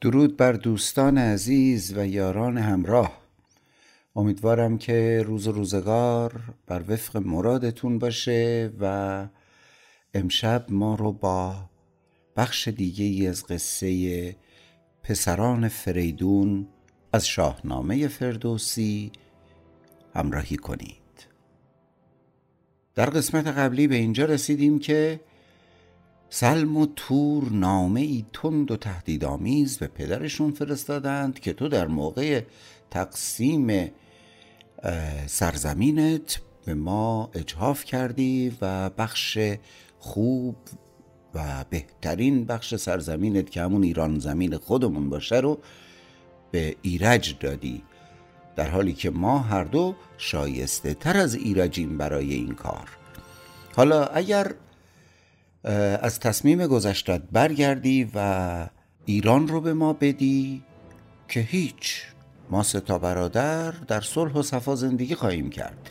درود بر دوستان عزیز و یاران همراه. امیدوارم که روز و روزگار بر وفق مرادتون باشه و امشب ما رو با بخش دیگه ای از قصه پسران فریدون از شاهنامه فردوسی همراهی کنید. در قسمت قبلی به اینجا رسیدیم که سلم و تور نامه ای تند و تهدیدآمیز به پدرشون فرستادند که تو در موقع تقسیم سرزمینت به ما اجهاف کردی و بخش خوب و بهترین بخش سرزمینت که همون ایران زمین خودمون باشه رو به ایرج دادی. در حالی که ما هر دو شایسته تر از ایرجیم برای این کار. حالا اگر از تصمیم گذشتت برگردی و ایران رو به ما بدی که هیچ ما ستا برادر در صلح و صفا زندگی خواهیم کرد.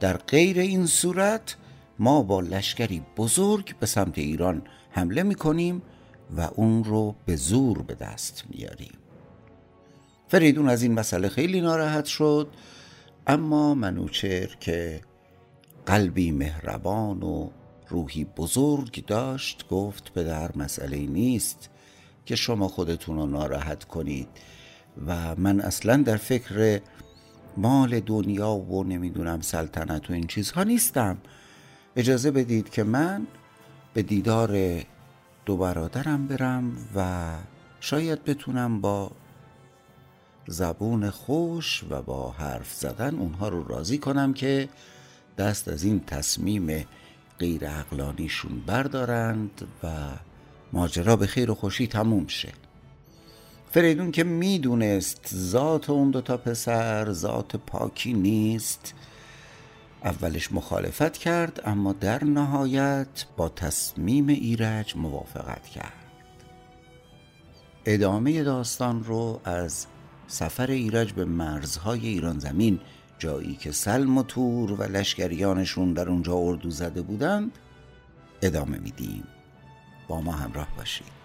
در غیر این صورت ما با لشکری بزرگ به سمت ایران حمله می‌کنیم و اون رو به زور به دست میاریم. فریدون از این مسئله خیلی ناراحت شد اما منوچر که قلبی مهربان و روحی بزرگ داشت گفت پدر مسئله نیست که شما خودتون رو ناراحت کنید و من اصلا در فکر مال دنیا و نمی‌دونم سلطنت و این چیزها نیستم. اجازه بدید که من به دیدار دو برادرم برم و شاید بتونم با زبون خوش و با حرف زدن اونها رو راضی کنم که دست از این تصمیم غیر اقلانیشون بردارند و ماجرا به خیر و خوشی تموم شه. فریدون که می‌دونست ذات اون دوتا پسر ذات پاکی نیست اولش مخالفت کرد اما در نهایت با تصمیم ایرج موافقت کرد. ادامه داستان رو از سفر ایرج به مرزهای ایران زمین جایی که سلم و تور و لشکریانشون در اونجا اردو زده بودند ادامه میدیم. با ما همراه باشید.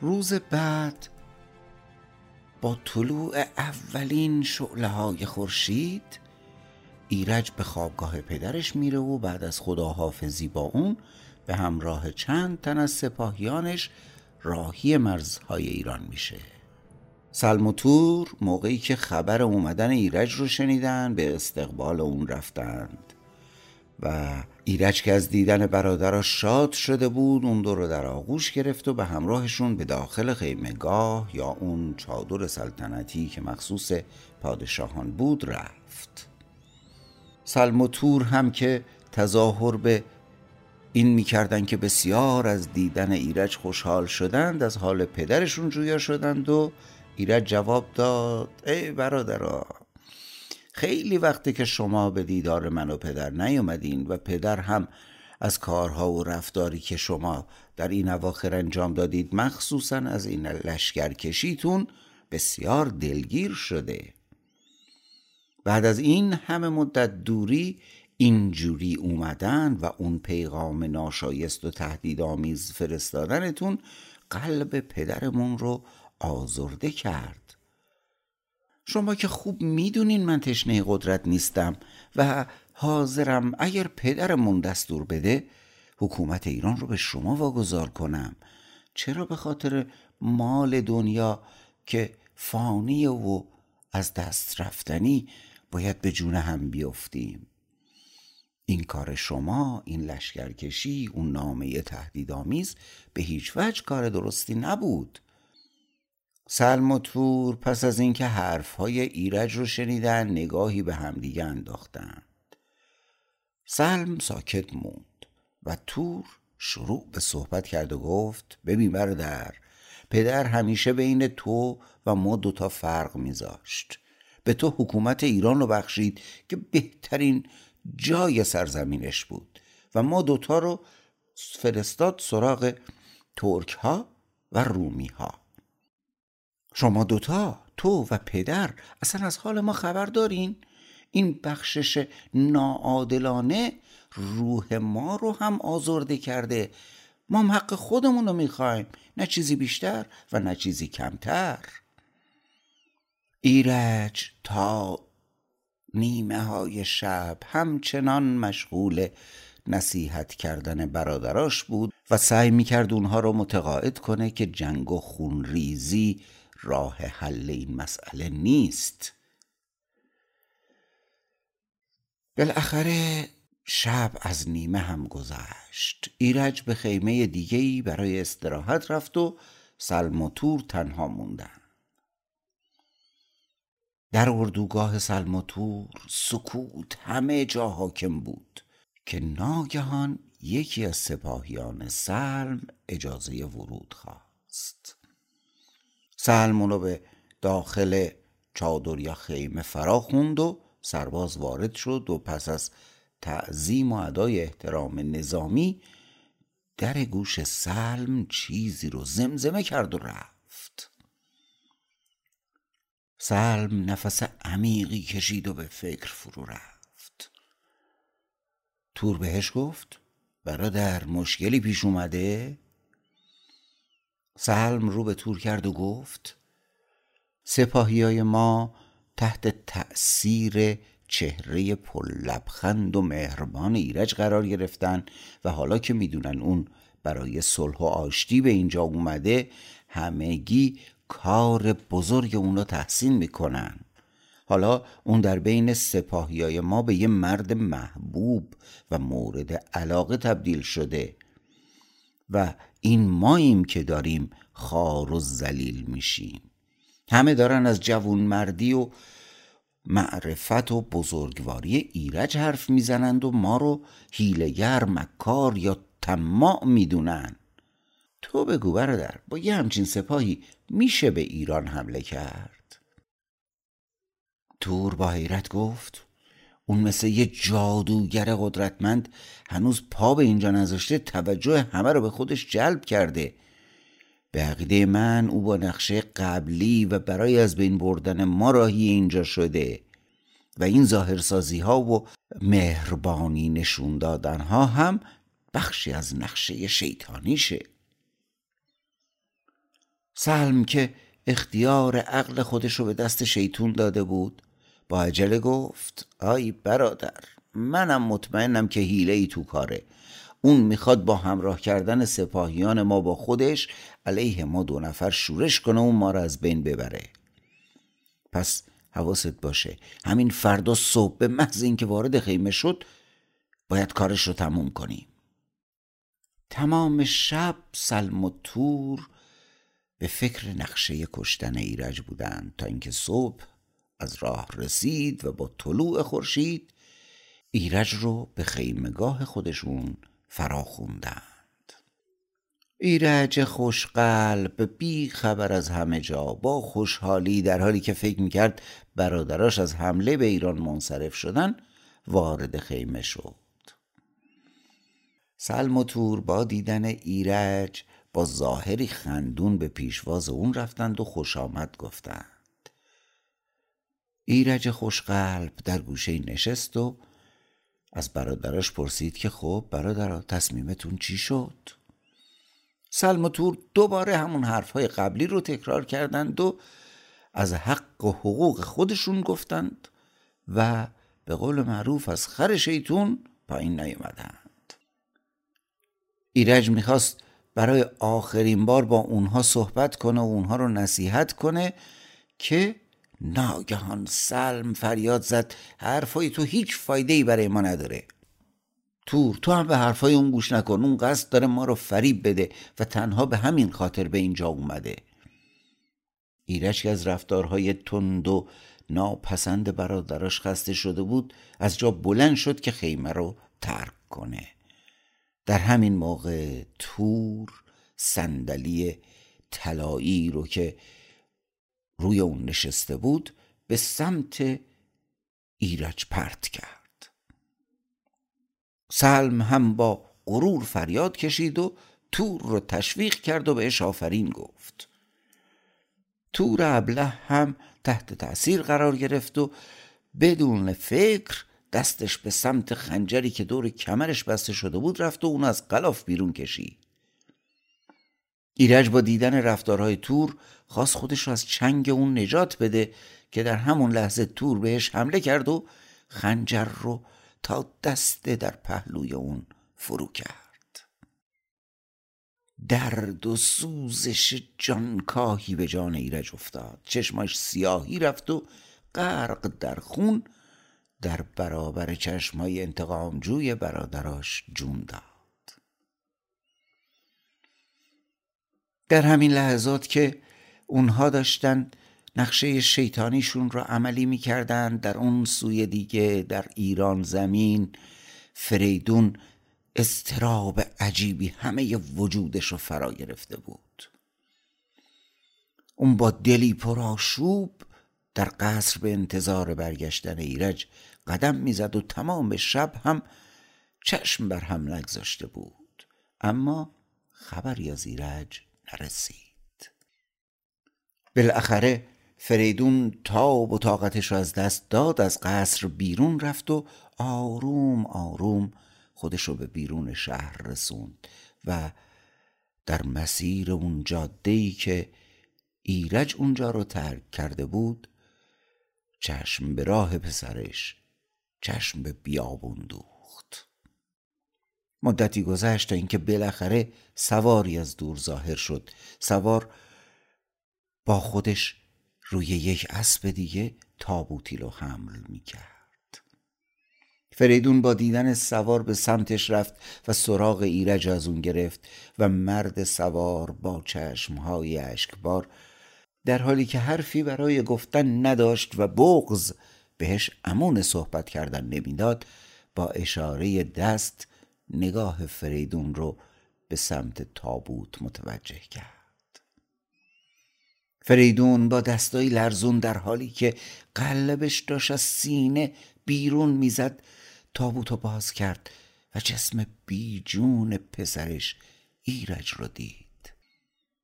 روز بعد با طلوع اولین شعله های خورشید ایرج به خوابگاه پدرش میره و بعد از خداحافظی با اون به همراه چند تن از سپاهیانش راهی مرزهای ایران میشه. سلم و تور موقعی که خبر اومدن ایرج رو شنیدن به استقبال اون رفتند و ایرج که از دیدن برادراش شاد شده بود اون دو رو در آغوش گرفت و به همراهشون به داخل خیمگاه یا اون چادر سلطنتی که مخصوص پادشاهان بود رفت. سلم و تور هم که تظاهر به این می‌کردن که بسیار از دیدن ایرج خوشحال شدند از حال پدرشون جویا شدند و ایرج جواب داد ای برادرها خیلی وقتی که شما به دیدار من و پدر نیومدین و پدر هم از کارها و رفتاری که شما در این اواخر انجام دادید مخصوصا از این لشکر کشیتون بسیار دلگیر شده. بعد از این همه مدت دوری اینجوری اومدن و اون پیغام ناشایست و تهدیدآمیز فرستادنتون قلب پدرمون رو آزرده کرد. شما که خوب می‌دونین من تشنه قدرت نیستم و حاضرم اگر پدرمون دستور بده حکومت ایران رو به شما واگذار کنم. چرا؟ به خاطر مال دنیا که فانی و از دست رفتنی باید به جون هم بیفتیم. این کار شما این لشکرکشی اون نامه تهدیدآمیز به هیچ وجه کار درستی نبود. سلم و تور پس از اینکه حرفهای ایرج رو شنیدن نگاهی به همدیگه انداختند. سلم ساکت موند و تور شروع به صحبت کرد و گفت ببین برادر پدر همیشه بین تو و ما دوتا فرق میذاشت. به تو حکومت ایران رو بخشید که بهترین جای سرزمینش بود و ما دوتا رو فرستاد سراغ ترک ها و رومی ها شما دوتا تو و پدر اصلا از حال ما خبر دارین؟ این بخشش ناعادلانه روح ما رو هم آزرده کرده. ما هم حق خودمون رو می‌خوایم نه چیزی بیشتر و نه چیزی کمتر. ایرج تا نیمه های شب همچنان مشغول نصیحت کردن برادراش بود و سعی می‌کرد اونها رو متقاعد کنه که جنگ و خونریزی راه حل این مسئله نیست. بالاخره شب از نیمه هم گذشت. ایرج به خیمه دیگهی برای استراحت رفت و سلم و تور تنها موندن. در اردوگاه سلم سکوت همه جا حاکم بود که ناگهان یکی از سپاهیان سلم اجازه ورود خواست. سلم اونو به داخل چادر یا خیمه فرا خوند و سرباز وارد شد و پس از تعظیم و ادای احترام نظامی در گوش سلم چیزی رو زمزمه کرد و رفت. سلم نفس عمیقی کشید و به فکر فرو رفت. تور بهش گفت برادر مشکلی پیش اومده؟ سلم رو به تور کرد و گفت سپاهی های ما تحت تأثیر چهره پر لبخند و مهربان ایرج قرار گرفتن و حالا که می‌دونن اون برای صلح و آشتی به اینجا اومده همگی کار بزرگ اون رو تحسین می‌کنن. حالا اون در بین سپاهیای ما به یه مرد محبوب و مورد علاقه تبدیل شده. و این ماییم که داریم خار و زلیل میشیم. همه دارن از جوون مردی و معرفت و بزرگواری ایرج حرف می‌زنند و ما رو هیلگر مکار یا طماع می‌دونن. تو بگو برادر با یه همچین سپاهی میشه به ایران حمله کرد؟ تور با حیرت گفت اون مثل یه جادوگر قدرتمند هنوز پا به اینجا نذاشته توجه همه رو به خودش جلب کرده. به عقیده من او با نقشه قبلی و برای از بین بردن ما راهی اینجا شده و این ظاهرسازی ها و مهربانی نشون دادن ها هم بخشی از نقشه شیطانیشه. سلم که اختیار عقل خودش رو به دست شیطون داده بود با عجله گفت آی برادر منم مطمئنم که حیله ای تو کاره. اون می‌خواد با همراه کردن سپاهیان ما با خودش علیه ما دو نفر شورش کنه و ما را از بین ببره. پس حواست باشه همین فردا صبح به محض اینکه وارد خیمه شد باید کارش رو تموم کنیم. تمام شب سلم و تور به فکر نقشه کشتن ایرج بودند تا اینکه صبح از راه رسید و با طلوع خورشید ایرج رو به خیمگاه خودشون فرا خوندند ایرج خوشقلب بی خبر از همه جا با خوشحالی در حالی که فکر می‌کرد برادراش از حمله به ایران منصرف شدن وارد خیمه شد. سلم و تور با دیدن ایرج با ظاهری خندون به پیشواز اون رفتند و خوش آمد گفتند. ایرج خوشقلب در گوشه نشست و از برادرش پرسید که خب برادر تصمیمتون چی شد؟ سلم و تور دوباره همون حرفهای قبلی رو تکرار کردند و از حق و حقوق خودشون گفتند و به قول معروف از خر شیطون پایین نیومدند. ایرج می‌خواست برای آخرین بار با اونها صحبت کنه و اونها رو نصیحت کنه که ناگهان سلم فریاد زد حرفای تو هیچ فایده ای برای ما نداره. تور تو هم به حرفای اون گوش نکن اون قصد داره ما رو فریب بده و تنها به همین خاطر به اینجا اومده. ایرج که از رفتارهای تند و ناپسند برادراش خسته شده بود از جا بلند شد که خیمه رو ترک کنه. در همین موقع تور صندلی طلایی رو که روی اون نشسته بود به سمت ایرج پرت کرد. سلم هم با غرور فریاد کشید و تور رو تشویق کرد و بهش آفرین گفت. تور ابله هم تحت تأثیر قرار گرفت و بدون فکر دستش به سمت خنجری که دور کمرش بسته شده بود رفت و اون از قلاف بیرون کشید. ایرج با دیدن رفتارهای تور خواست خودش رو از چنگ اون نجات بده که در همون لحظه تور بهش حمله کرد و خنجر رو تا دسته در پهلوی اون فرو کرد. درد و سوزش جانکاهی به جان ایرج افتاد. چشماش سیاهی رفت و غرق در خون در برابر چشمای انتقامجوی برادراش جون داد. در همین لحظات که اونها داشتن نقشه شیطانیشون را عملی می‌کردن در اون سوی دیگه در ایران زمین فریدون استراب عجیبی همه وجودش رو فرا گرفته بود. اون با دلی پرآشوب در قصر به انتظار برگشتن ایرج قدم می‌زد و تمام شب هم چشم بر هم نگذاشته بود. اما خبری از ایرج نرسید بالاخره فریدون تاب و طاقتش را از دست داد از قصر بیرون رفت و آروم آروم خودش رو به بیرون شهر رسوند و در مسیر اون جاده که ایرج اونجا رو ترک کرده بود چشم به راه پسرش چشم به بیابون دوخت مدتی گذشت تا اینکه بالاخره سواری از دور ظاهر شد. سوار با خودش روی یک اسب دیگه تابوتی رو حمل می کرد فریدون با دیدن سوار به سمتش رفت و سراغ ایرج از اون گرفت و مرد سوار با چشمهای اشکبار در حالی که حرفی برای گفتن نداشت و بغز بهش امون صحبت کردن نمی‌داد با اشاره دست نگاه فریدون رو به سمت تابوت متوجه کرد. فریدون با دستایی لرزون در حالی که قلبش داشت از سینه بیرون می‌زد تابوت رو باز کرد و جسم بیجون پسرش ایرج رو دید.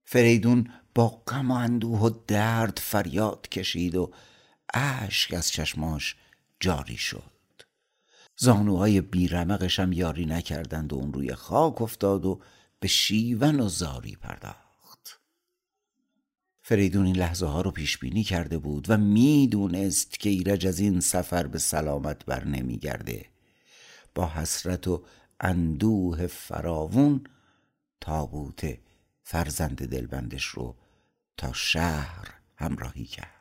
فریدون با غم و اندوه و درد فریاد کشید و اشک از چشماش جاری شد. زانوهای بیرمقش هم یاری نکردند و اون روی خاک افتاد و به شیون و زاری پرداخت. فریدون این لحظه ها رو پیش بینی کرده بود و می‌دونست که ایرج از این سفر به سلامت بر نمیگرده. با حسرت و اندوه فراوون تابوت فرزند دلبندش رو تا شهر همراهی کرد.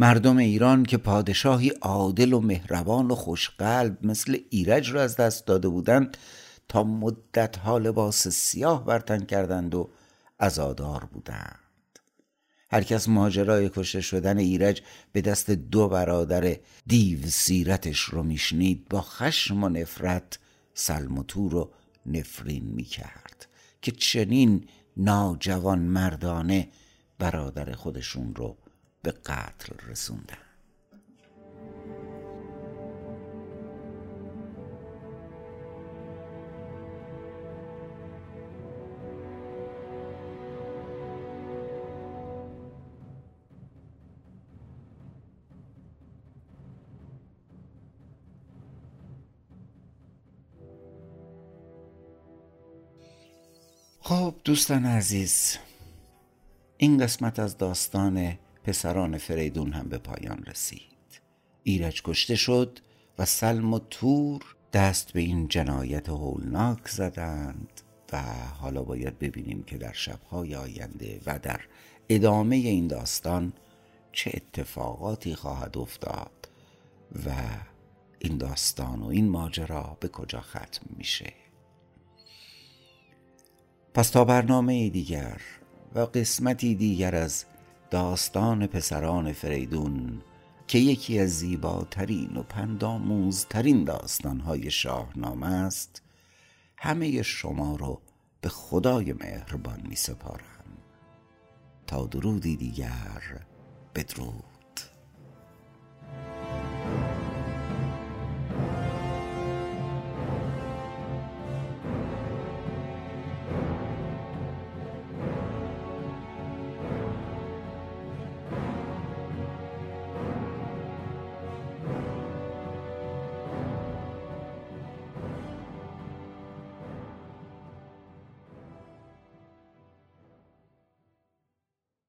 مردم ایران که پادشاهی عادل و مهربان و خوشقلب مثل ایرج را از دست داده بودند تا مدت ها لباس سیاه برتن کردند و ازادار بودند. هر کس ماجرای کشته شدن ایرج به دست دو برادر دیو سیرتش رو میشنید با خشم و نفرت سلم و تور و نفرین می‌کرد که چنین ناجوان مردانه برادر خودشون رو به قتل رسوندن. خب دوستان عزیز این قسمت از داستان پسران فریدون هم به پایان رسید. ایرج کشته شد و سلم و تور دست به این جنایت هولناک زدند و حالا باید ببینیم که در شبهای آینده و در ادامه این داستان چه اتفاقاتی خواهد افتاد و این داستان و این ماجرا به کجا ختم میشه. پس تا برنامه دیگر و قسمتی دیگر از داستان پسران فریدون که یکی از زیباترین و پنداموزترین داستانهای شاهنامه است همه شما رو به خدای مهربان می سپارم تا درودی دیگر بدرود.